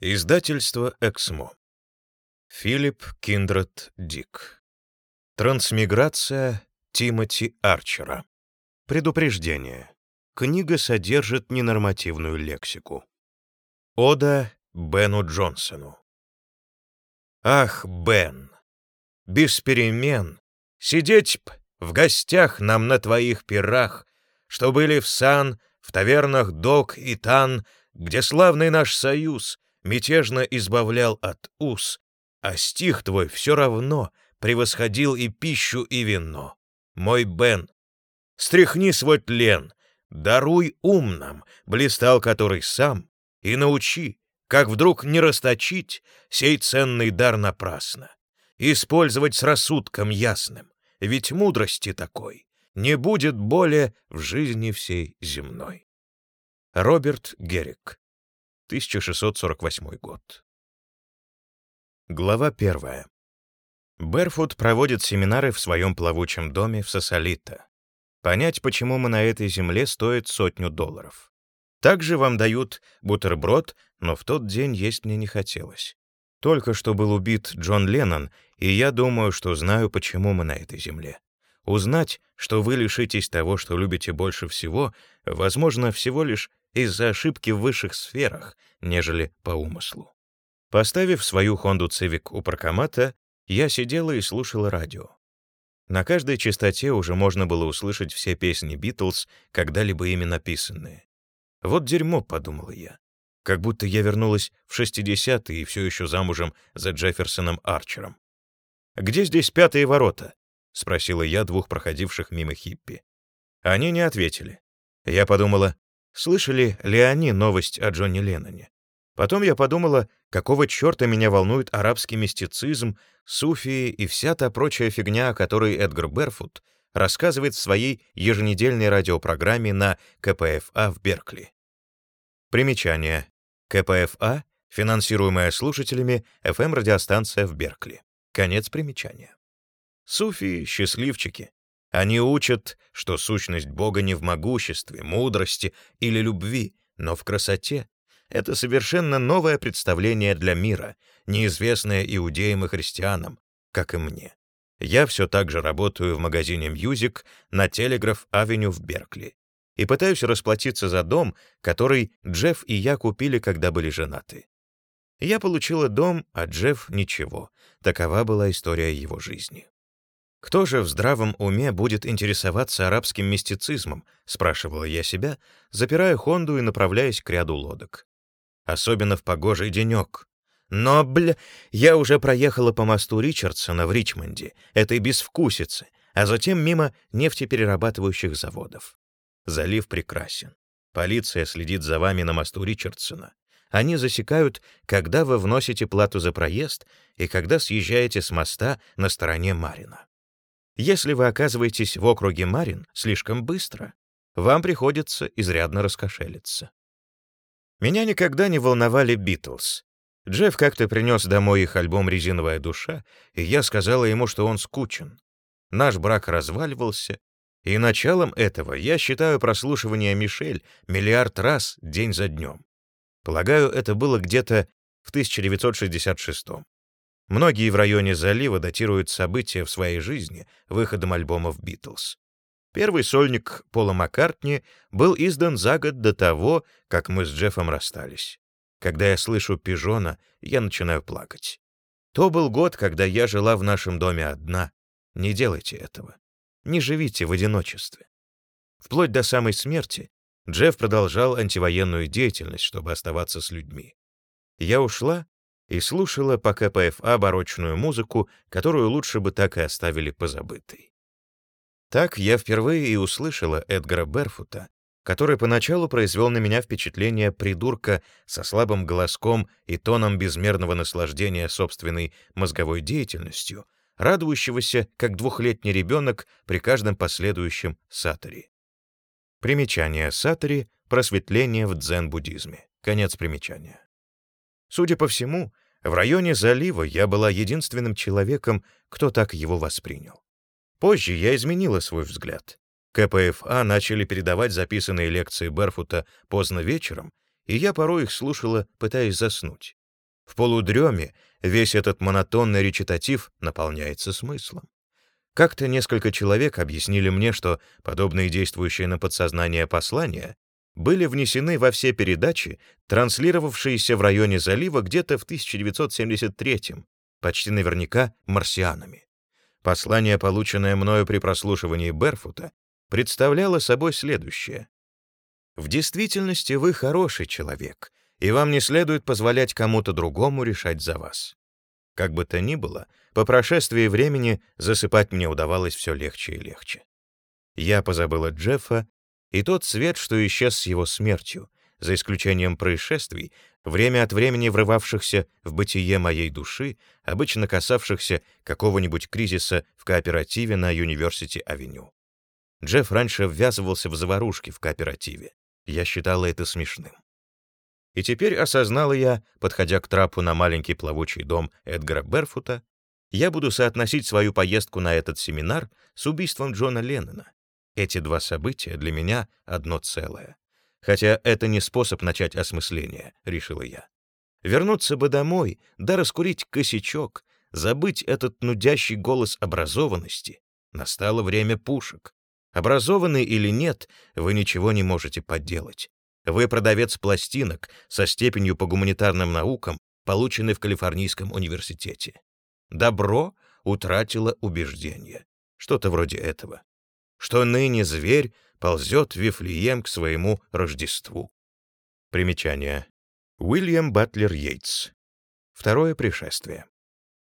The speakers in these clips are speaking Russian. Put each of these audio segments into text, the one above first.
Издательство «Эксмо». Филипп Киндред Дик. Трансмиграция Тимоти Арчера. Предупреждение. Книга содержит ненормативную лексику. Ода Бену Джонсону. Ах, Бен, без перемен, сидеть б в гостях нам на твоих пирах, что были в сан, в тавернах Док и Тан, где славный наш союз — мятежно избавлял от уз, а стих твой все равно превосходил и пищу, и вино. Мой Бен, стряхни свой тлен, даруй ум нам, блистал который сам, и научи, как вдруг не расточить сей ценный дар напрасно, использовать с рассудком ясным, ведь мудрости такой не будет более в жизни всей земной. Роберт Геррик 1648 год. Глава первая. Берфуд проводит семинары в своем плавучем доме в Сосолито. Понять, почему мы на этой земле, стоит сотню долларов. Также вам дают бутерброд, но в тот день есть мне не хотелось. Только что был убит Джон Леннон, и я думаю, что знаю, почему мы на этой земле. Узнать, что вы лишитесь того, что любите больше всего, возможно, всего лишь из-за ошибки в высших сферах, нежели по умыслу. Поставив свою Honda Civic у паркомата, я сидела и слушала радио. На каждой частоте уже можно было услышать все песни Битлз, когда-либо ими написанные. «Вот дерьмо», — подумала я. Как будто я вернулась в 60-е и все еще замужем за Джефферсоном Арчером. «Где здесь пятые ворота?» — спросила я двух проходивших мимо хиппи. Они не ответили. Я подумала, слышали ли они новость о Джонни Ленноне. Потом я подумала, какого черта меня волнует арабский мистицизм, суфии и вся та прочая фигня, о которой Эдгар Берфуд рассказывает в своей еженедельной радиопрограмме на КПФА в Беркли. Примечание. КПФА — финансируемая слушателями FM-радиостанция в Беркли. Конец примечания. Суфии — счастливчики, они учат, что сущность Бога не в могуществе, мудрости или любви, но в красоте. Это совершенно новое представление для мира, неизвестное иудеям и христианам, как и мне. Я все так же работаю в магазине Music на Телеграф-авеню в Беркли и пытаюсь расплатиться за дом, который Джефф и я купили, когда были женаты. Я получила дом, а Джефф — ничего. Такова была история его жизни. «Кто же в здравом уме будет интересоваться арабским мистицизмом?» — спрашивала я себя, запирая Хонду и направляясь к ряду лодок. Особенно в погожий денек. Но, бля, я уже проехала по мосту Ричардсона в Ричмонде, этой безвкусице, а затем мимо нефтеперерабатывающих заводов. Залив прекрасен. Полиция следит за вами на мосту Ричардсона. Они засекают, когда вы вносите плату за проезд и когда съезжаете с моста на стороне Марина. Если вы оказываетесь в округе Марин слишком быстро, вам приходится изрядно раскошелиться. Меня никогда не волновали Битлз. Джефф как-то принес домой их альбом «Резиновая душа», и я сказала ему, что он скучен. Наш брак разваливался, и началом этого я считаю прослушивание Мишель миллиард раз день за днем. Полагаю, это было где-то в 1966 -м. Многие в районе залива датируют события в своей жизни выходом альбомов «Битлз». Первый сольник Пола Маккартни был издан за год до того, как мы с Джеффом расстались. Когда я слышу «Пижона», я начинаю плакать. То был год, когда я жила в нашем доме одна. Не делайте этого. Не живите в одиночестве. Вплоть до самой смерти Джефф продолжал антивоенную деятельность, чтобы оставаться с людьми. Я ушла, и слушала по КПФА барочную музыку, которую лучше бы так и оставили позабытой. Так я впервые и услышала Эдгара Берфута, который поначалу произвел на меня впечатление придурка со слабым голоском и тоном безмерного наслаждения собственной мозговой деятельностью, радующегося, как двухлетний ребенок при каждом последующем сатори. Примечание сатори — просветление в дзен-буддизме. Конец примечания. Судя по всему, в районе залива я была единственным человеком, кто так его воспринял. Позже я изменила свой взгляд. КПФА начали передавать записанные лекции Берфута поздно вечером, и я порой их слушала, пытаясь заснуть. В полудреме весь этот монотонный речитатив наполняется смыслом. Как-то несколько человек объяснили мне, что подобные действующие на подсознание послания были внесены во все передачи, транслировавшиеся в районе залива где-то в 1973 почти наверняка марсианами. Послание, полученное мною при прослушивании Берфута, представляло собой следующее. «В действительности вы хороший человек, и вам не следует позволять кому-то другому решать за вас. Как бы то ни было, по прошествии времени засыпать мне удавалось все легче и легче. Я позабыла Джеффа и тот свет, что исчез с его смертью, за исключением происшествий, время от времени врывавшихся в бытие моей души, обычно касавшихся какого-нибудь кризиса в кооперативе на Юниверсити-авеню. Джефф раньше ввязывался в заварушки в кооперативе. Я считала это смешным. И теперь осознала я, подходя к трапу на маленький плавучий дом Эдгара Берфута, я буду соотносить свою поездку на этот семинар с убийством Джона Леннона, эти два события для меня одно целое. Хотя это не способ начать осмысление, решила я. Вернуться бы домой, да раскурить косячок, забыть этот нудящий голос образованности. Настало время пушек. Образованный или нет, вы ничего не можете подделать. Вы продавец пластинок со степенью по гуманитарным наукам, полученной в Калифорнийском университете. Добро утратило убеждение. Что-то вроде этого что ныне зверь ползет Вифлеем к своему Рождеству. Примечание. Уильям Батлер Йейтс. Второе пришествие.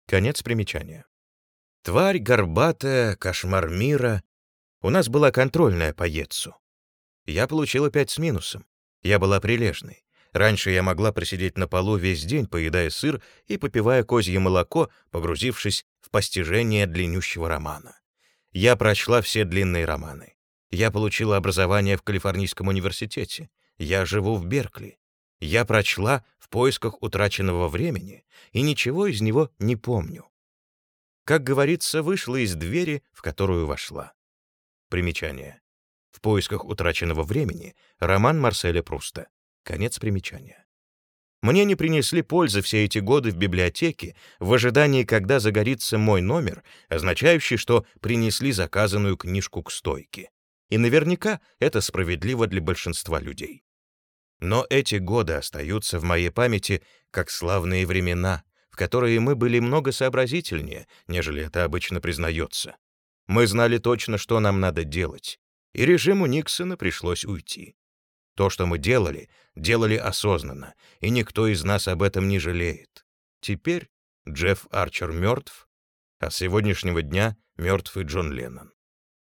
Конец примечания. Тварь горбатая, кошмар мира. У нас была контрольная по Йетсу. Я получила пять с минусом. Я была прилежной. Раньше я могла просидеть на полу весь день, поедая сыр и попивая козье молоко, погрузившись в постижение длиннющего романа. Я прочла все длинные романы. Я получила образование в Калифорнийском университете. Я живу в Беркли. Я прочла «В поисках утраченного времени» и ничего из него не помню. Как говорится, вышла из двери, в которую вошла. Примечание. «В поисках утраченного времени» — роман Марселя Пруста. Конец примечания. Мне не принесли пользы все эти годы в библиотеке в ожидании, когда загорится мой номер, означающий, что принесли заказанную книжку к стойке. И наверняка это справедливо для большинства людей. Но эти годы остаются в моей памяти как славные времена, в которые мы были много сообразительнее, нежели это обычно признается. Мы знали точно, что нам надо делать, и режиму Никсона пришлось уйти. То, что мы делали, делали осознанно, и никто из нас об этом не жалеет. Теперь Джефф Арчер мертв, а с сегодняшнего дня мертв и Джон Леннон.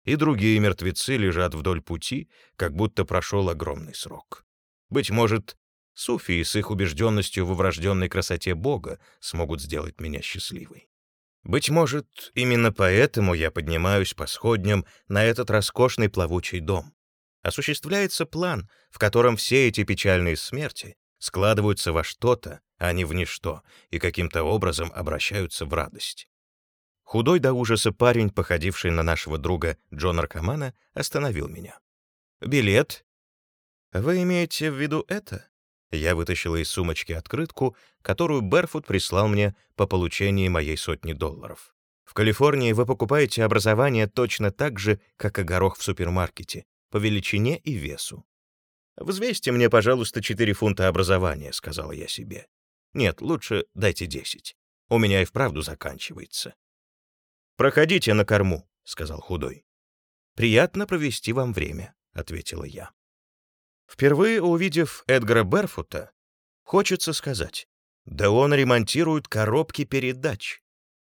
И другие мертвецы лежат вдоль пути, как будто прошел огромный срок. Быть может, суфии с их убежденностью во врожденной красоте Бога смогут сделать меня счастливой. Быть может, именно поэтому я поднимаюсь по сходням на этот роскошный плавучий дом осуществляется план, в котором все эти печальные смерти складываются во что-то, а не в ничто, и каким-то образом обращаются в радость. Худой до ужаса парень, походивший на нашего друга Джона Аркамана, остановил меня. «Билет?» «Вы имеете в виду это?» Я вытащила из сумочки открытку, которую Берфуд прислал мне по получении моей сотни долларов. В Калифорнии вы покупаете образование точно так же, как и горох в супермаркете, по величине и весу. «Взвесьте мне, пожалуйста, 4 фунта образования», — сказала я себе. «Нет, лучше дайте 10. У меня и вправду заканчивается». «Проходите на корму», — сказал худой. «Приятно провести вам время», — ответила я. Впервые увидев Эдгара Берфута, хочется сказать, да он ремонтирует коробки передач.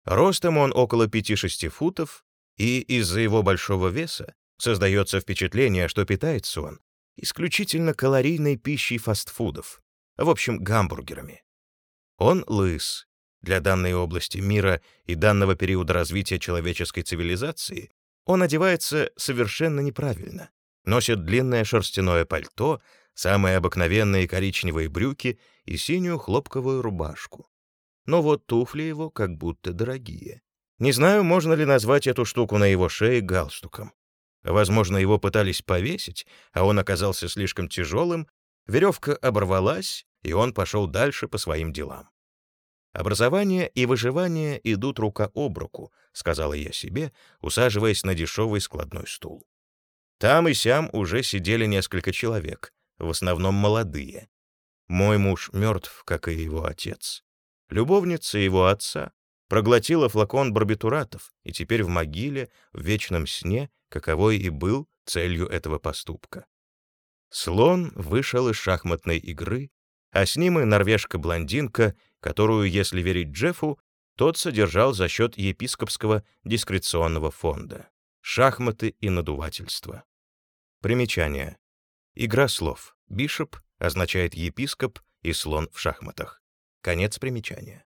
Ростом он около 5-6 футов, и из-за его большого веса Создается впечатление, что питается он исключительно калорийной пищей фастфудов, в общем, гамбургерами. Он лыс. Для данной области мира и данного периода развития человеческой цивилизации он одевается совершенно неправильно. Носит длинное шерстяное пальто, самые обыкновенные коричневые брюки и синюю хлопковую рубашку. Но вот туфли его как будто дорогие. Не знаю, можно ли назвать эту штуку на его шее галстуком. Возможно, его пытались повесить, а он оказался слишком тяжелым, веревка оборвалась, и он пошел дальше по своим делам. Образование и выживание идут рука об руку, сказала я себе, усаживаясь на дешевый складной стул. Там и сям уже сидели несколько человек, в основном молодые. Мой муж мертв, как и его отец. Любовница его отца проглотила флакон барбитуратов и теперь в могиле, в вечном сне, каковой и был целью этого поступка. Слон вышел из шахматной игры, а с ним и норвежка-блондинка, которую, если верить Джеффу, тот содержал за счет епископского дискреционного фонда. Шахматы и надувательство. Примечание. Игра слов. Бишоп означает епископ и слон в шахматах. Конец примечания.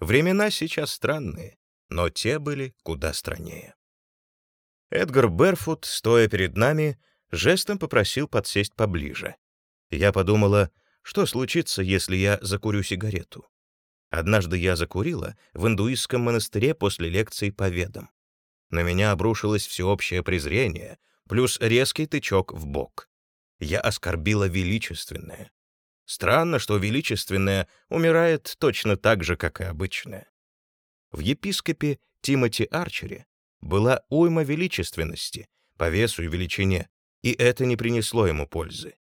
Времена сейчас странные, но те были куда страннее. Эдгар Берфут, стоя перед нами, жестом попросил подсесть поближе. Я подумала, что случится, если я закурю сигарету. Однажды я закурила в индуистском монастыре после лекции по ведам. На меня обрушилось всеобщее презрение, плюс резкий тычок в бок. Я оскорбила величественное. Странно, что величественное умирает точно так же, как и обычное. В епископе Тимоти Арчере была уйма величественности по весу и величине, и это не принесло ему пользы.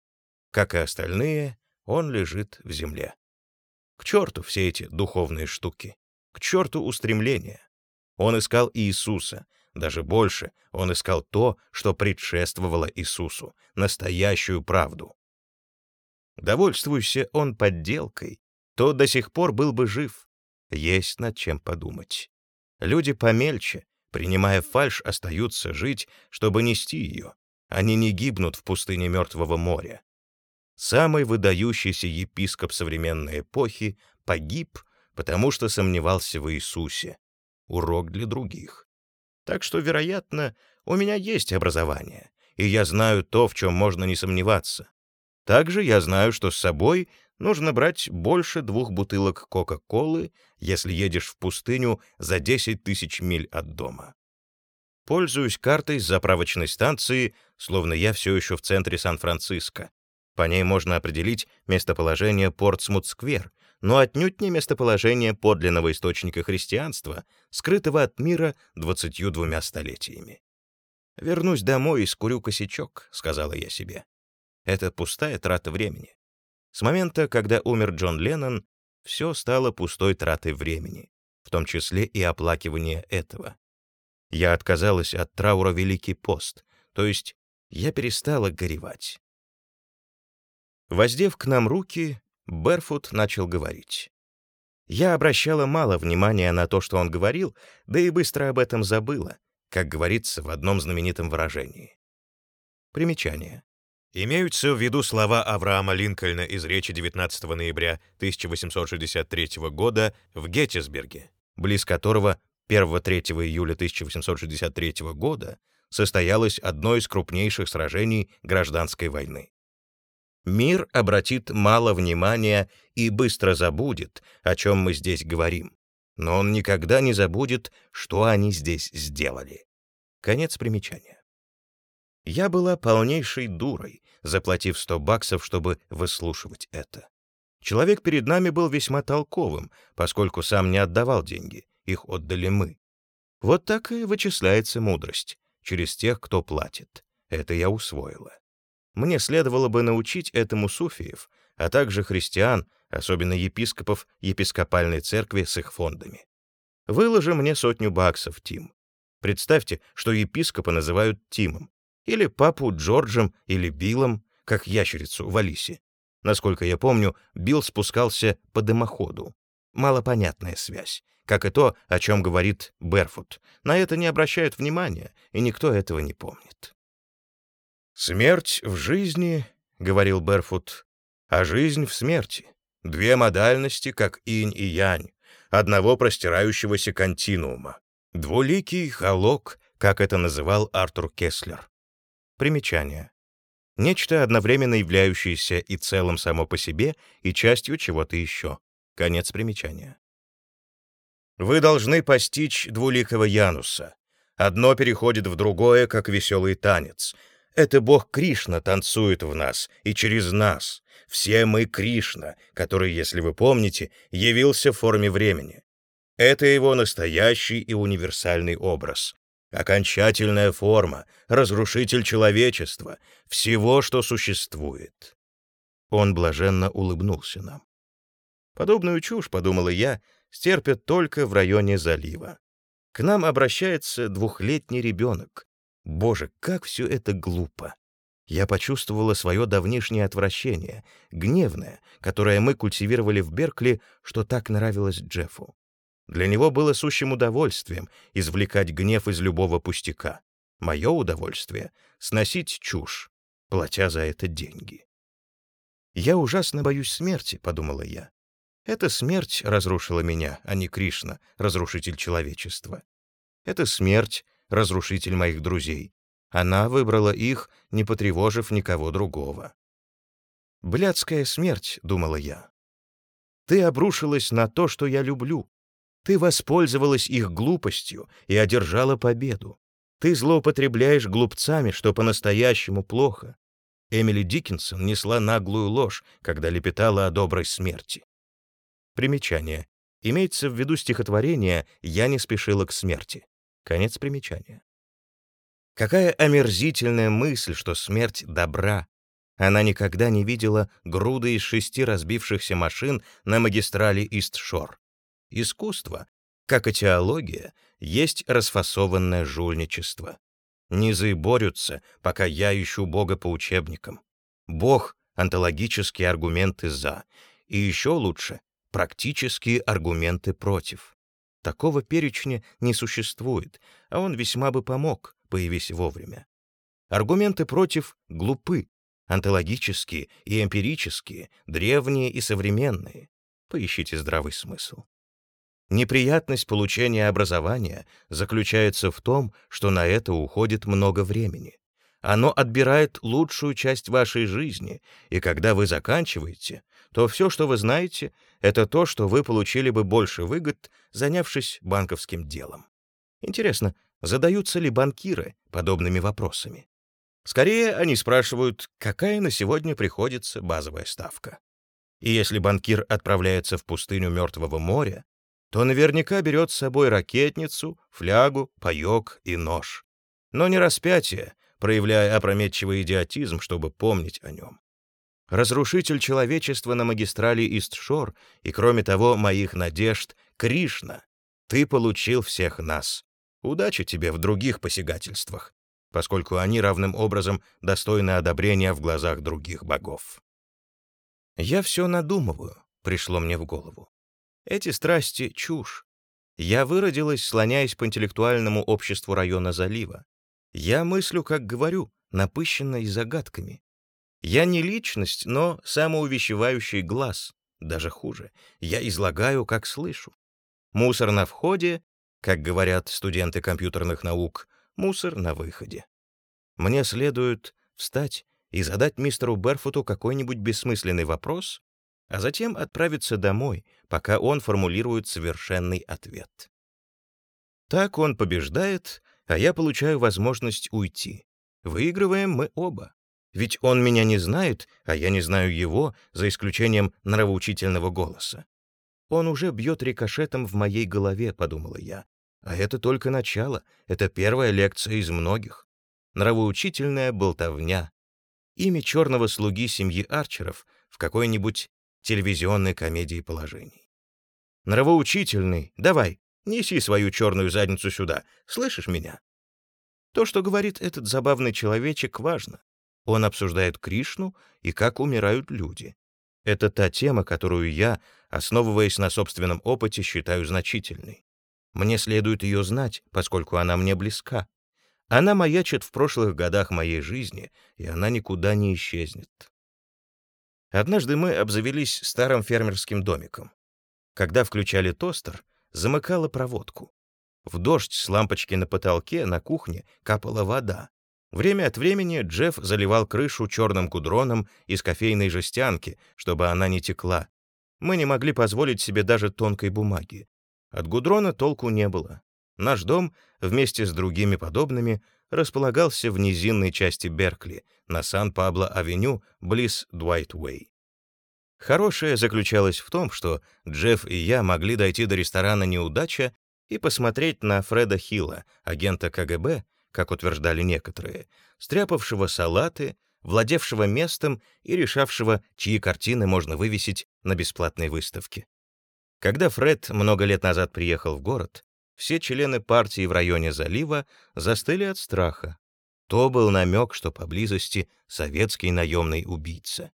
Как и остальные, он лежит в земле. К черту все эти духовные штуки, к черту устремления. Он искал Иисуса, даже больше, он искал то, что предшествовало Иисусу, настоящую правду. Довольствуйся он подделкой, то до сих пор был бы жив. Есть над чем подумать. Люди помельче, принимая фальшь, остаются жить, чтобы нести ее. Они не гибнут в пустыне Мертвого моря. Самый выдающийся епископ современной эпохи погиб, потому что сомневался в Иисусе. Урок для других. Так что, вероятно, у меня есть образование, и я знаю то, в чем можно не сомневаться. Также я знаю, что с собой нужно брать больше двух бутылок Кока-Колы, если едешь в пустыню за 10 тысяч миль от дома. Пользуюсь картой с заправочной станции, словно я все еще в центре Сан-Франциско. По ней можно определить местоположение Портсмут-сквер, но отнюдь не местоположение подлинного источника христианства, скрытого от мира двадцатью двумя столетиями. «Вернусь домой и скурю косячок», — сказала я себе. Это пустая трата времени. С момента, когда умер Джон Леннон, все стало пустой тратой времени, в том числе и оплакивание этого. Я отказалась от траура Великий пост, то есть я перестала горевать. Воздев к нам руки, Берфут начал говорить. Я обращала мало внимания на то, что он говорил, да и быстро об этом забыла, как говорится в одном знаменитом выражении. Примечание. Имеются в виду слова Авраама Линкольна из речи 19 ноября 1863 года в Геттисберге, близ которого 1-3 июля 1863 года состоялось одно из крупнейших сражений гражданской войны. Мир обратит мало внимания и быстро забудет, о чем мы здесь говорим. Но он никогда не забудет, что они здесь сделали. Конец примечания. Я была полнейшей дурой, заплатив 100 баксов, чтобы выслушивать это. Человек перед нами был весьма толковым, поскольку сам не отдавал деньги, их отдали мы. Вот так и вычисляется мудрость, через тех, кто платит. Это я усвоила. Мне следовало бы научить этому суфиев, а также христиан, особенно епископов епископальной церкви с их фондами. Выложи мне сотню баксов, Тим. Представьте, что епископа называют Тимом, или папу Джорджем или Биллом, как ящерицу в Алисе. Насколько я помню, Билл спускался по дымоходу. Малопонятная связь, как и то, о чем говорит Берфут. На это не обращают внимания, и никто этого не помнит. «Смерть в жизни», — говорил Берфут, — «а жизнь в смерти. Две модальности, как инь и янь, одного простирающегося континуума. Двуликий холок, как это называл Артур Кеслер. Примечание. Нечто одновременно являющееся и целым само по себе, и частью чего-то еще. Конец примечания. Вы должны постичь двуликого Януса. Одно переходит в другое, как веселый танец — Это бог Кришна танцует в нас и через нас. Все мы Кришна, который, если вы помните, явился в форме времени. Это его настоящий и универсальный образ. Окончательная форма, разрушитель человечества, всего, что существует. Он блаженно улыбнулся нам. Подобную чушь, подумала я, стерпят только в районе залива. К нам обращается двухлетний ребенок. Боже, как все это глупо! Я почувствовала свое давнишнее отвращение, гневное, которое мы культивировали в Беркли, что так нравилось Джеффу. Для него было сущим удовольствием извлекать гнев из любого пустяка. Мое удовольствие — сносить чушь, платя за это деньги. «Я ужасно боюсь смерти», — подумала я. «Это смерть разрушила меня, а не Кришна, разрушитель человечества. Это смерть — разрушитель моих друзей, она выбрала их, не потревожив никого другого. «Блядская смерть», — думала я. «Ты обрушилась на то, что я люблю. Ты воспользовалась их глупостью и одержала победу. Ты злоупотребляешь глупцами, что по-настоящему плохо. Эмили Диккенсон несла наглую ложь, когда лепетала о доброй смерти. Примечание. Имеется в виду стихотворение «Я не спешила к смерти». Конец примечания. Какая омерзительная мысль, что смерть добра. Она никогда не видела груды из шести разбившихся машин на магистрали Ист-Шор. Искусство, как и теология, есть расфасованное жульничество. Низы борются, пока я ищу Бога по учебникам. Бог — онтологические аргументы «за», и еще лучше — практические аргументы «против». Такого перечня не существует, а он весьма бы помог, появись вовремя. Аргументы против глупы, онтологические и эмпирические, древние и современные. Поищите здравый смысл. Неприятность получения образования заключается в том, что на это уходит много времени. Оно отбирает лучшую часть вашей жизни, и когда вы заканчиваете, то все, что вы знаете, это то, что вы получили бы больше выгод, занявшись банковским делом. Интересно, задаются ли банкиры подобными вопросами? Скорее, они спрашивают, какая на сегодня приходится базовая ставка. И если банкир отправляется в пустыню Мертвого моря, то наверняка берет с собой ракетницу, флягу, паёк и нож. Но не распятие, проявляя опрометчивый идиотизм, чтобы помнить о нем. Разрушитель человечества на магистрали Истшор и, кроме того, моих надежд, Кришна, ты получил всех нас. Удачи тебе в других посягательствах, поскольку они равным образом достойны одобрения в глазах других богов. Я все надумываю, пришло мне в голову. Эти страсти — чушь. Я выродилась, слоняясь по интеллектуальному обществу района залива. Я мыслю, как говорю, напыщенно и загадками. Я не личность, но самоувещевающий глаз. Даже хуже. Я излагаю, как слышу. Мусор на входе, как говорят студенты компьютерных наук, мусор на выходе. Мне следует встать и задать мистеру Берфуту какой-нибудь бессмысленный вопрос, а затем отправиться домой, пока он формулирует совершенный ответ. Так он побеждает, а я получаю возможность уйти. Выигрываем мы оба. Ведь он меня не знает, а я не знаю его, за исключением нравоучительного голоса. Он уже бьет рикошетом в моей голове, подумала я. А это только начало, это первая лекция из многих. Нравоучительная болтовня. Имя черного слуги семьи Арчеров в какой-нибудь телевизионной комедии положений. Нравоучительный, давай, неси свою черную задницу сюда, слышишь меня? То, что говорит этот забавный человечек, важно. Он обсуждает Кришну и как умирают люди. Это та тема, которую я, основываясь на собственном опыте, считаю значительной. Мне следует ее знать, поскольку она мне близка. Она маячит в прошлых годах моей жизни, и она никуда не исчезнет. Однажды мы обзавелись старым фермерским домиком. Когда включали тостер, замыкала проводку. В дождь с лампочки на потолке на кухне капала вода. Время от времени Джефф заливал крышу черным гудроном из кофейной жестянки, чтобы она не текла. Мы не могли позволить себе даже тонкой бумаги. От гудрона толку не было. Наш дом, вместе с другими подобными, располагался в низинной части Беркли, на Сан-Пабло-авеню, близ Дуайт-Уэй. Хорошее заключалось в том, что Джефф и я могли дойти до ресторана «Неудача» и посмотреть на Фреда Хилла, агента КГБ, как утверждали некоторые, стряпавшего салаты, владевшего местом и решавшего, чьи картины можно вывесить на бесплатной выставке. Когда Фред много лет назад приехал в город, все члены партии в районе залива застыли от страха. То был намек, что поблизости советский наемный убийца.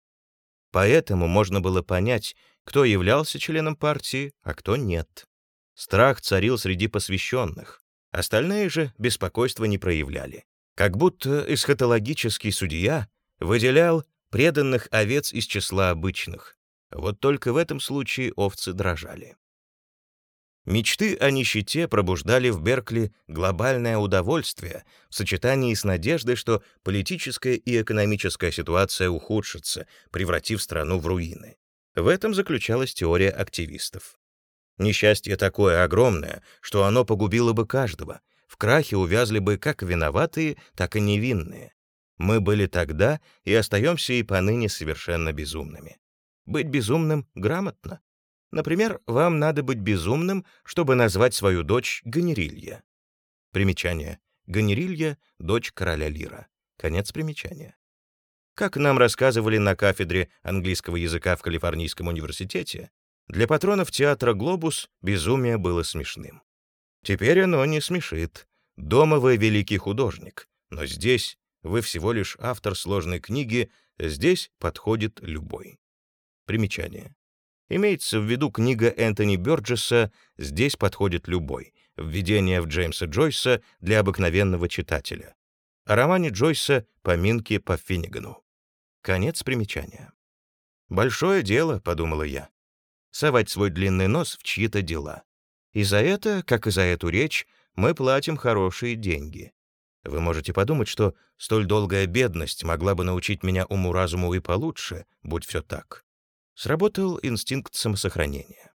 Поэтому можно было понять, кто являлся членом партии, а кто нет. Страх царил среди посвященных. Остальные же беспокойства не проявляли. Как будто эсхатологический судья выделял преданных овец из числа обычных. Вот только в этом случае овцы дрожали. Мечты о нищете пробуждали в Беркли глобальное удовольствие в сочетании с надеждой, что политическая и экономическая ситуация ухудшится, превратив страну в руины. В этом заключалась теория активистов. Несчастье такое огромное, что оно погубило бы каждого. В крахе увязли бы как виноватые, так и невинные. Мы были тогда и остаемся и поныне совершенно безумными. Быть безумным грамотно. Например, вам надо быть безумным, чтобы назвать свою дочь Ганерилья. Примечание. Ганерилья — дочь короля Лира. Конец примечания. Как нам рассказывали на кафедре английского языка в Калифорнийском университете, для патронов театра «Глобус» безумие было смешным. Теперь оно не смешит. Дома вы великий художник, но здесь вы всего лишь автор сложной книги, здесь подходит любой. Примечание. Имеется в виду книга Энтони Бёрджеса «Здесь подходит любой», введение в Джеймса Джойса для обыкновенного читателя. О романе Джойса «Поминки по Финнигану». Конец примечания. «Большое дело», — подумала я, совать свой длинный нос в чьи-то дела. И за это, как и за эту речь, мы платим хорошие деньги. Вы можете подумать, что столь долгая бедность могла бы научить меня уму-разуму и получше, будь все так. Сработал инстинкт самосохранения.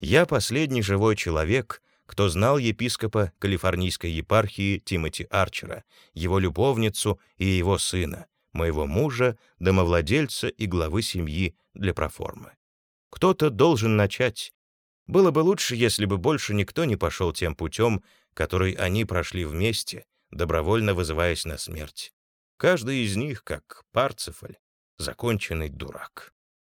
Я последний живой человек, кто знал епископа Калифорнийской епархии Тимоти Арчера, его любовницу и его сына, моего мужа, домовладельца и главы семьи для проформы. Кто-то должен начать. Было бы лучше, если бы больше никто не пошел тем путем, который они прошли вместе, добровольно вызываясь на смерть. Каждый из них, как Парцефаль, законченный дурак.